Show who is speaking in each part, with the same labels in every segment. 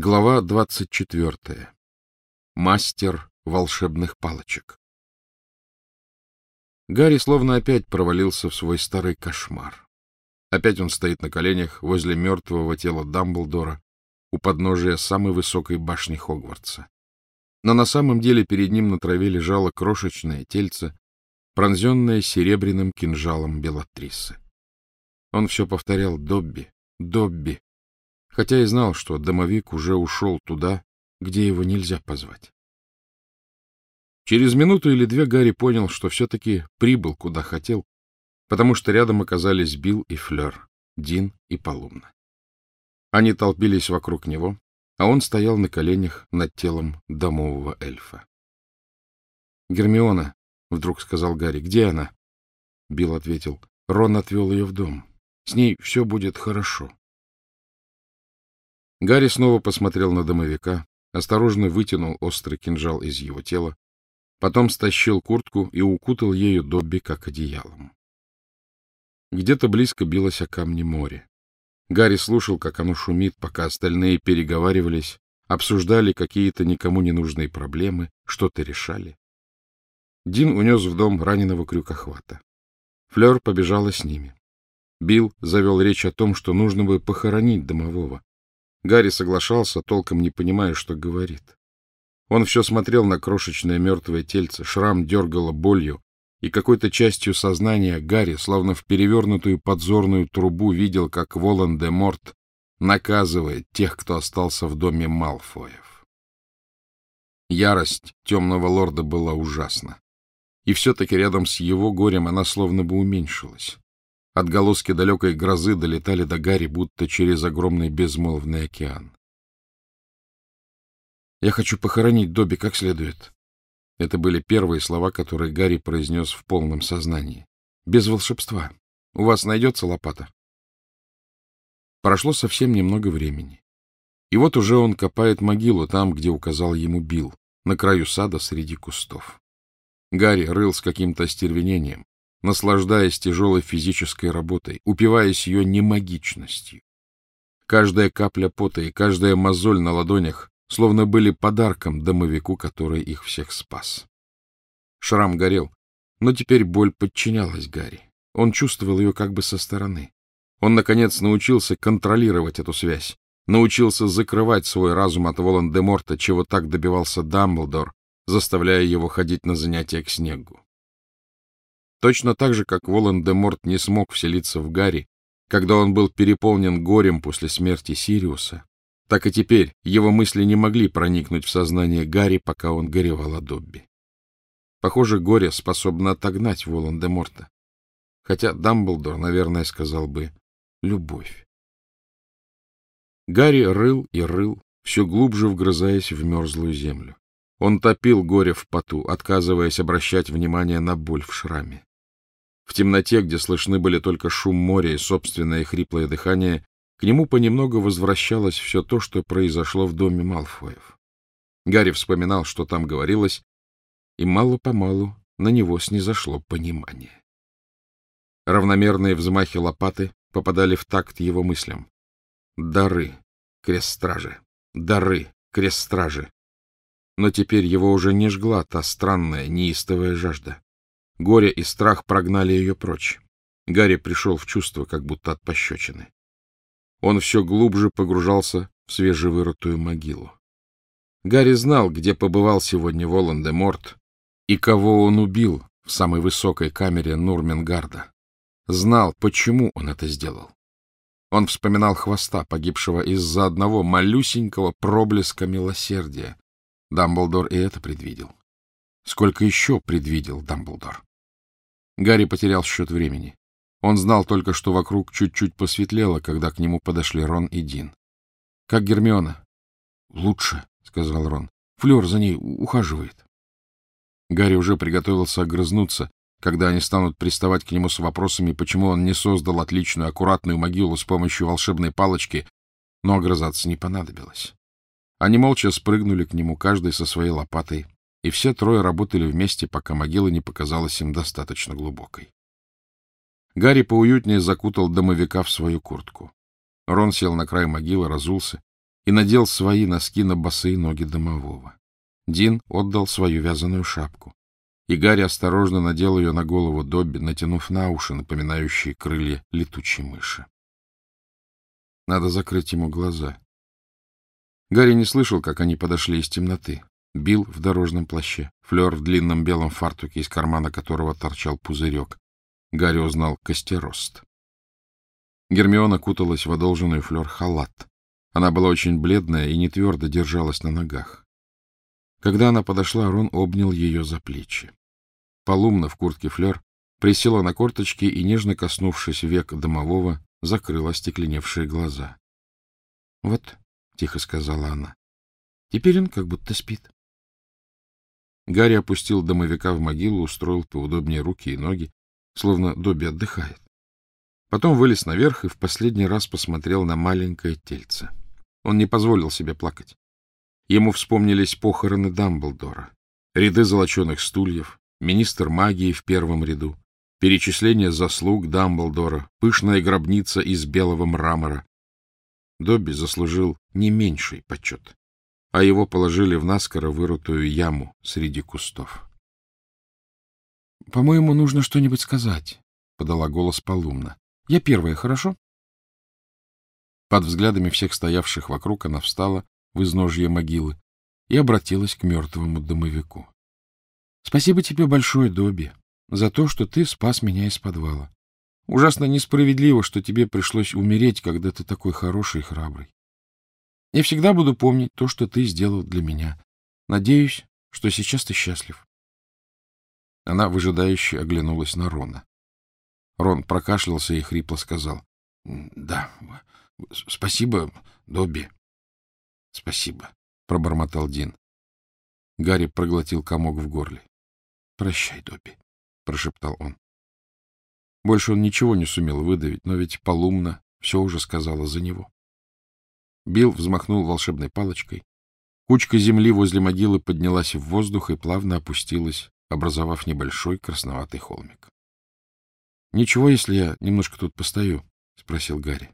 Speaker 1: Глава двадцать четвертая. Мастер волшебных палочек. Гарри словно опять провалился в свой старый кошмар. Опять он стоит на коленях возле мертвого тела Дамблдора у подножия самой высокой башни Хогвартса. Но на самом деле перед ним на траве лежало крошечное тельце, пронзенное серебряным кинжалом Белатрисы. Он все повторял «Добби, Добби», хотя и знал, что домовик уже ушел туда, где его нельзя позвать. Через минуту или две Гарри понял, что все-таки прибыл, куда хотел, потому что рядом оказались Билл и Флёр, Дин и Полумна. Они толпились вокруг него, а он стоял на коленях над телом домового эльфа. — Гермиона, — вдруг сказал Гарри, — где она? Билл ответил, — Рон отвел ее в дом. С ней все будет хорошо. Гарри снова посмотрел на домовика, осторожно вытянул острый кинжал из его тела, потом стащил куртку и укутал ею Добби как одеялом. Где-то близко билось о камни море. Гарри слушал, как оно шумит, пока остальные переговаривались, обсуждали какие-то никому не нужные проблемы, что-то решали. Дин унес в дом раненого крюкохвата. Флёр побежала с ними. Билл завел речь о том, что нужно бы похоронить домового, Гарри соглашался, толком не понимая, что говорит. Он все смотрел на крошечное мертвое тельце, шрам дергало болью, и какой-то частью сознания Гарри, словно в перевернутую подзорную трубу, видел, как Волан-де-Морт наказывает тех, кто остался в доме Малфоев. Ярость темного лорда была ужасна. И все-таки рядом с его горем она словно бы уменьшилась. Отголоски далекой грозы долетали до Гарри, будто через огромный безмолвный океан. «Я хочу похоронить Добби как следует». Это были первые слова, которые Гарри произнес в полном сознании. «Без волшебства. У вас найдется лопата?» Прошло совсем немного времени. И вот уже он копает могилу там, где указал ему Билл, на краю сада среди кустов. Гарри рыл с каким-то остервенением наслаждаясь тяжелой физической работой, упиваясь ее немагичностью. Каждая капля пота и каждая мозоль на ладонях словно были подарком домовику, который их всех спас. Шрам горел, но теперь боль подчинялась Гарри. Он чувствовал ее как бы со стороны. Он, наконец, научился контролировать эту связь, научился закрывать свой разум от Волан-де-Морта, чего так добивался Дамблдор, заставляя его ходить на занятия к снегу. Точно так же, как Волан-де-Морт не смог вселиться в Гарри, когда он был переполнен горем после смерти Сириуса, так и теперь его мысли не могли проникнуть в сознание Гарри, пока он горевал о Добби. Похоже, горе способно отогнать Волан-де-Морта. Хотя Дамблдор, наверное, сказал бы «любовь». Гарри рыл и рыл, все глубже вгрызаясь в мерзлую землю. Он топил горе в поту, отказываясь обращать внимание на боль в шраме. В темноте, где слышны были только шум моря и собственное хриплое дыхание, к нему понемногу возвращалось все то, что произошло в доме Малфоев. Гарри вспоминал, что там говорилось, и мало-помалу на него снизошло понимание. Равномерные взмахи лопаты попадали в такт его мыслям. Дары, крест-стражи, дары, крест-стражи. Но теперь его уже не жгла та странная, неистовая жажда. Горе и страх прогнали ее прочь. Гарри пришел в чувство, как будто от пощечины. Он все глубже погружался в свежевырытую могилу. Гарри знал, где побывал сегодня Волан-де-Морт и кого он убил в самой высокой камере Нурменгарда. Знал, почему он это сделал. Он вспоминал хвоста, погибшего из-за одного малюсенького проблеска милосердия. Дамблдор и это предвидел. Сколько еще предвидел Дамблдор? Гарри потерял счет времени. Он знал только, что вокруг чуть-чуть посветлело, когда к нему подошли Рон и Дин. — Как Гермиона? — Лучше, — сказал Рон. — Флёр за ней ухаживает. Гарри уже приготовился огрызнуться, когда они станут приставать к нему с вопросами, почему он не создал отличную, аккуратную могилу с помощью волшебной палочки, но огрызаться не понадобилось. Они молча спрыгнули к нему, каждый со своей лопатой, и все трое работали вместе, пока могила не показалась им достаточно глубокой. Гарри поуютнее закутал домовика в свою куртку. Рон сел на край могилы, разулся и надел свои носки на босые ноги домового. Дин отдал свою вязаную шапку, и Гарри осторожно надел ее на голову Добби, натянув на уши, напоминающие крылья летучей мыши. Надо закрыть ему глаза. Гарри не слышал, как они подошли из темноты. Бил в дорожном плаще, Флер в длинном белом фартуке, из кармана которого торчал пузырек. Гарри узнал костерост. Гермиона куталась в одолженную Флер халат. Она была очень бледная и не твердо держалась на ногах. Когда она подошла, Рон обнял ее за плечи. Полумна в куртке Флер присела на корточки и, нежно коснувшись век домового, закрыла стекленевшие глаза. — Вот, — тихо сказала она, — теперь он как будто спит. Гарри опустил домовика в могилу, устроил поудобнее руки и ноги, словно Добби отдыхает. Потом вылез наверх и в последний раз посмотрел на маленькое тельце. Он не позволил себе плакать. Ему вспомнились похороны Дамблдора, ряды золоченых стульев, министр магии в первом ряду, перечисление заслуг Дамблдора, пышная гробница из белого мрамора. Добби заслужил не меньший почет а его положили в наскоро вырутую яму среди кустов. — По-моему, нужно что-нибудь сказать, — подала голос Полумна. — Я первая, хорошо? Под взглядами всех стоявших вокруг она встала в изножье могилы и обратилась к мертвому домовику. — Спасибо тебе большое, Добби, за то, что ты спас меня из подвала. Ужасно несправедливо, что тебе пришлось умереть, когда ты такой хороший и храбрый. Я всегда буду помнить то, что ты сделал для меня. Надеюсь, что сейчас ты счастлив. Она выжидающе оглянулась на Рона. Рон прокашлялся и хрипло сказал. — Да, спасибо, Добби. — Спасибо, — пробормотал Дин. Гарри проглотил комок в горле. — Прощай, Добби, — прошептал он. Больше он ничего не сумел выдавить, но ведь Полумна все уже сказала за него. Билл взмахнул волшебной палочкой. Кучка земли возле могилы поднялась в воздух и плавно опустилась, образовав небольшой красноватый холмик. — Ничего, если я немножко тут постою? — спросил Гарри.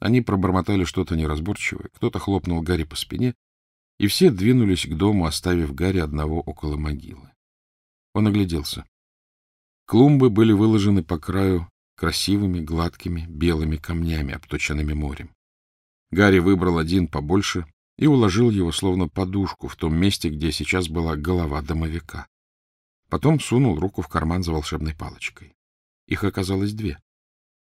Speaker 1: Они пробормотали что-то неразборчивое, кто-то хлопнул Гарри по спине, и все двинулись к дому, оставив Гарри одного около могилы. Он огляделся. Клумбы были выложены по краю красивыми, гладкими, белыми камнями, обточенными морем. Гарри выбрал один побольше и уложил его словно подушку в том месте, где сейчас была голова домовика. Потом сунул руку в карман за волшебной палочкой. Их оказалось две.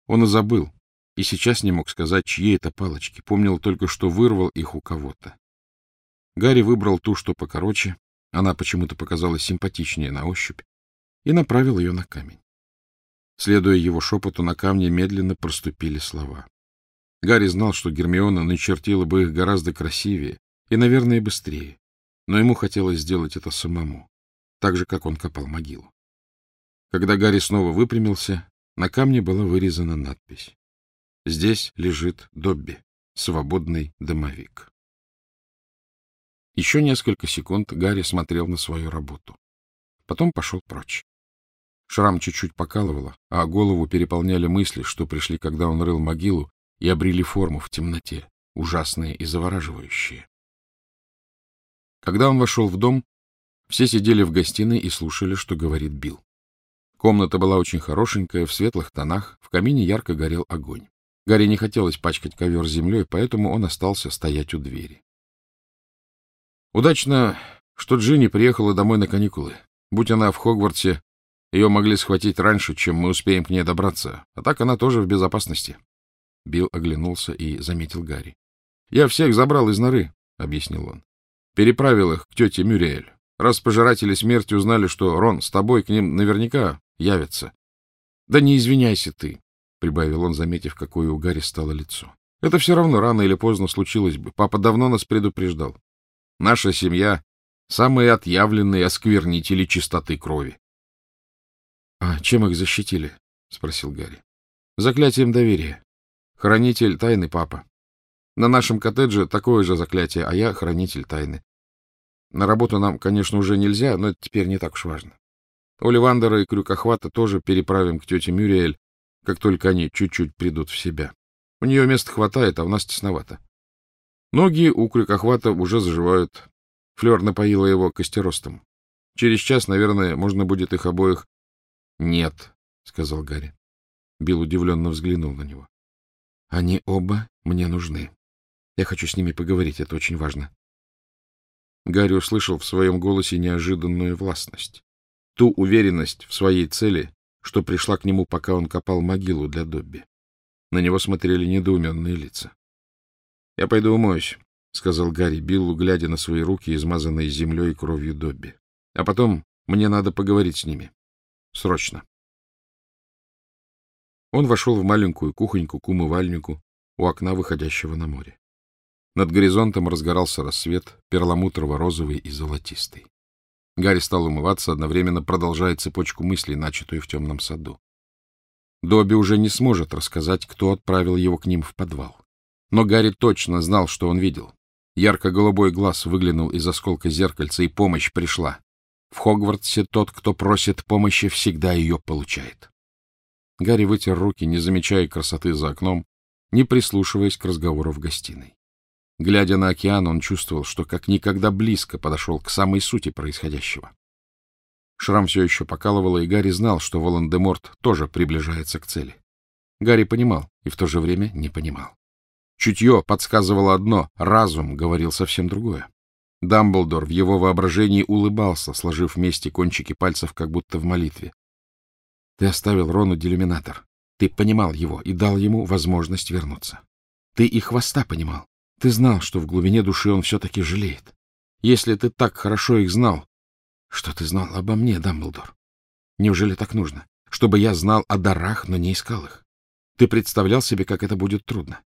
Speaker 1: Он и забыл, и сейчас не мог сказать, чьи это палочки, помнил только, что вырвал их у кого-то. Гарри выбрал ту, что покороче, она почему-то показалась симпатичнее на ощупь, и направил ее на камень. Следуя его шепоту, на камне медленно проступили слова. Гарри знал, что Гермиона начертила бы их гораздо красивее и, наверное, быстрее, но ему хотелось сделать это самому, так же, как он копал могилу. Когда Гарри снова выпрямился, на камне была вырезана надпись. «Здесь лежит Добби, свободный домовик». Еще несколько секунд Гарри смотрел на свою работу. Потом пошел прочь. Шрам чуть-чуть покалывало, а голову переполняли мысли, что пришли, когда он рыл могилу, и обрели форму в темноте, ужасные и завораживающие. Когда он вошел в дом, все сидели в гостиной и слушали, что говорит Билл. Комната была очень хорошенькая, в светлых тонах, в камине ярко горел огонь. Гарри не хотелось пачкать ковер землей, поэтому он остался стоять у двери. Удачно, что Джинни приехала домой на каникулы. Будь она в Хогвартсе, ее могли схватить раньше, чем мы успеем к ней добраться, а так она тоже в безопасности. Билл оглянулся и заметил Гарри. — Я всех забрал из норы, — объяснил он. — Переправил их к тете Мюриэль. Раз пожиратели смерти узнали, что Рон с тобой к ним наверняка явится. — Да не извиняйся ты, — прибавил он, заметив, какое у Гарри стало лицо. — Это все равно рано или поздно случилось бы. Папа давно нас предупреждал. Наша семья — самые отъявленные осквернители чистоты крови. — А чем их защитили? — спросил Гарри. — Заклятием доверия. Хранитель тайны, папа. На нашем коттедже такое же заклятие, а я хранитель тайны. На работу нам, конечно, уже нельзя, но это теперь не так уж важно. Оливандера и Крюкохвата тоже переправим к тете Мюриэль, как только они чуть-чуть придут в себя. У нее места хватает, а у нас тесновато. Ноги у крюкохвата уже заживают. Флёр напоила его костеростом. Через час, наверное, можно будет их обоих... — Нет, — сказал Гарри. Билл удивленно взглянул на него. — Они оба мне нужны. Я хочу с ними поговорить, это очень важно. Гарри услышал в своем голосе неожиданную властность. Ту уверенность в своей цели, что пришла к нему, пока он копал могилу для Добби. На него смотрели недоуменные лица. — Я пойду умоюсь, — сказал Гарри Биллу, глядя на свои руки, измазанные землей и кровью Добби. — А потом мне надо поговорить с ними. Срочно. Он вошел в маленькую кухоньку к умывальнику у окна, выходящего на море. Над горизонтом разгорался рассвет, перламутрово-розовый и золотистый. Гарри стал умываться, одновременно продолжая цепочку мыслей, начатую в темном саду. Добби уже не сможет рассказать, кто отправил его к ним в подвал. Но Гарри точно знал, что он видел. Ярко-голубой глаз выглянул из осколка зеркальца, и помощь пришла. В Хогвартсе тот, кто просит помощи, всегда ее получает. Гарри вытер руки, не замечая красоты за окном, не прислушиваясь к разговору в гостиной. Глядя на океан, он чувствовал, что как никогда близко подошел к самой сути происходящего. Шрам все еще покалывало, и Гарри знал, что Волан-де-Морт тоже приближается к цели. Гарри понимал и в то же время не понимал. Чутье подсказывало одно, разум говорил совсем другое. Дамблдор в его воображении улыбался, сложив вместе кончики пальцев, как будто в молитве. Ты оставил Рону делюминатор. Ты понимал его и дал ему возможность вернуться. Ты и хвоста понимал. Ты знал, что в глубине души он все-таки жалеет. Если ты так хорошо их знал, что ты знал обо мне, Дамблдор? Неужели так нужно? Чтобы я знал о дарах, но не искал их. Ты представлял себе, как это будет трудно.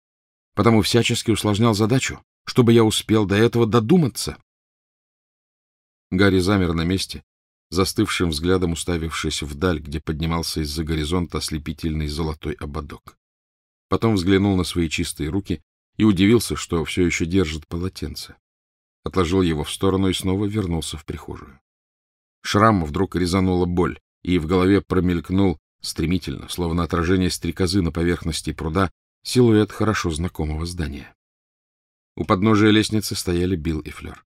Speaker 1: Потому всячески усложнял задачу, чтобы я успел до этого додуматься. Гарри замер на месте, застывшим взглядом уставившись вдаль, где поднимался из-за горизонта ослепительный золотой ободок. Потом взглянул на свои чистые руки и удивился, что все еще держит полотенце. Отложил его в сторону и снова вернулся в прихожую. Шрам вдруг резанула боль, и в голове промелькнул стремительно, словно отражение стрекозы на поверхности пруда, силуэт хорошо знакомого здания. У подножия лестницы стояли Билл и Флёр. —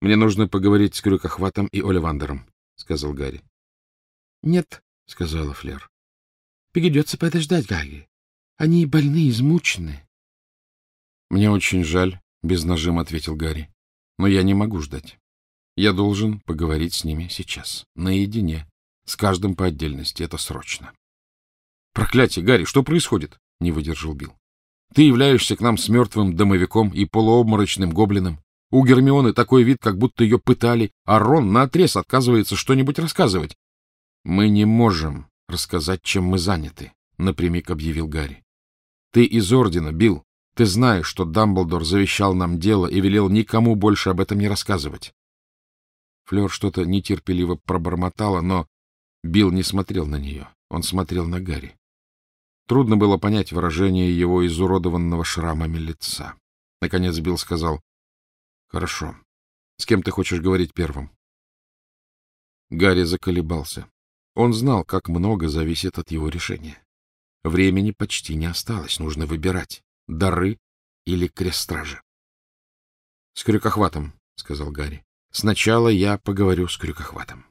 Speaker 1: Мне нужно поговорить с Крюкохватом и Оливандером, — сказал Гарри. — Нет, — сказала Флёр. — Придется подождать, Гарри. Они больны, измучены. — Мне очень жаль, — без нажима ответил Гарри. — Но я не могу ждать. Я должен поговорить с ними сейчас, наедине, с каждым по отдельности. Это срочно. — Проклятие, Гарри, что происходит? — не выдержал Билл. — Ты являешься к нам с мертвым домовиком и полуобморочным гоблином. У Гермионы такой вид, как будто ее пытали, а Рон наотрез отказывается что-нибудь рассказывать. — Мы не можем рассказать, чем мы заняты, — напрямик объявил Гарри. — Ты из Ордена, Билл. Ты знаешь, что Дамблдор завещал нам дело и велел никому больше об этом не рассказывать. Флёр что-то нетерпеливо пробормотала, но Билл не смотрел на нее. Он смотрел на Гарри. Трудно было понять выражение его изуродованного шрамами лица. Наконец Билл сказал, — Хорошо. С кем ты хочешь говорить первым? Гарри заколебался. Он знал, как много зависит от его решения. Времени почти не осталось, нужно выбирать дары или крестражи. — С крюкохватом, — сказал Гарри. — Сначала я поговорю с крюкохватом.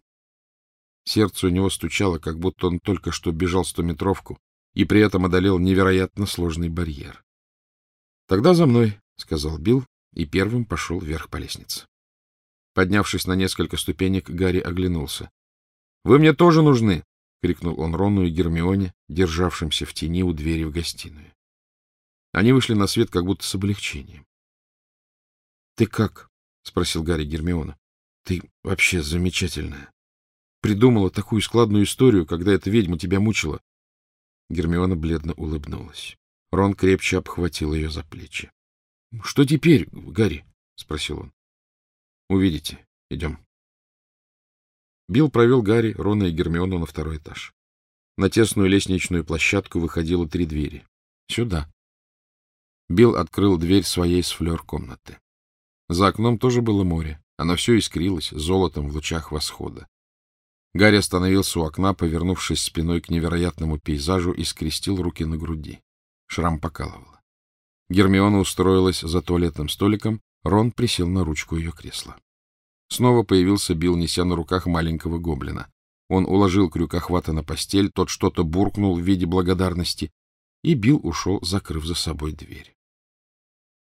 Speaker 1: Сердце у него стучало, как будто он только что бежал стометровку и при этом одолел невероятно сложный барьер. — Тогда за мной, — сказал Билл и первым пошел вверх по лестнице. Поднявшись на несколько ступенек, Гарри оглянулся. — Вы мне тоже нужны! — крикнул он Рону и Гермионе, державшимся в тени у двери в гостиную. Они вышли на свет как будто с облегчением. — Ты как? — спросил Гарри Гермиона. — Ты вообще замечательная. Придумала такую складную историю, когда эта ведьма тебя мучила. Гермиона бледно улыбнулась. Рон крепче обхватил ее за плечи. — Что теперь, Гарри? — спросил он. — Увидите. Идем. Билл провел Гарри, Рона и Гермиону на второй этаж. На тесную лестничную площадку выходило три двери. — Сюда. Билл открыл дверь своей с флер комнаты. За окном тоже было море. Оно все искрилось золотом в лучах восхода. Гарри остановился у окна, повернувшись спиной к невероятному пейзажу и скрестил руки на груди. Шрам покалывало. Гермиона устроилась за туалетным столиком, Рон присел на ручку ее кресла. Снова появился Билл, неся на руках маленького гоблина. Он уложил крюкохвата на постель, тот что-то буркнул в виде благодарности, и Билл ушел, закрыв за собой дверь.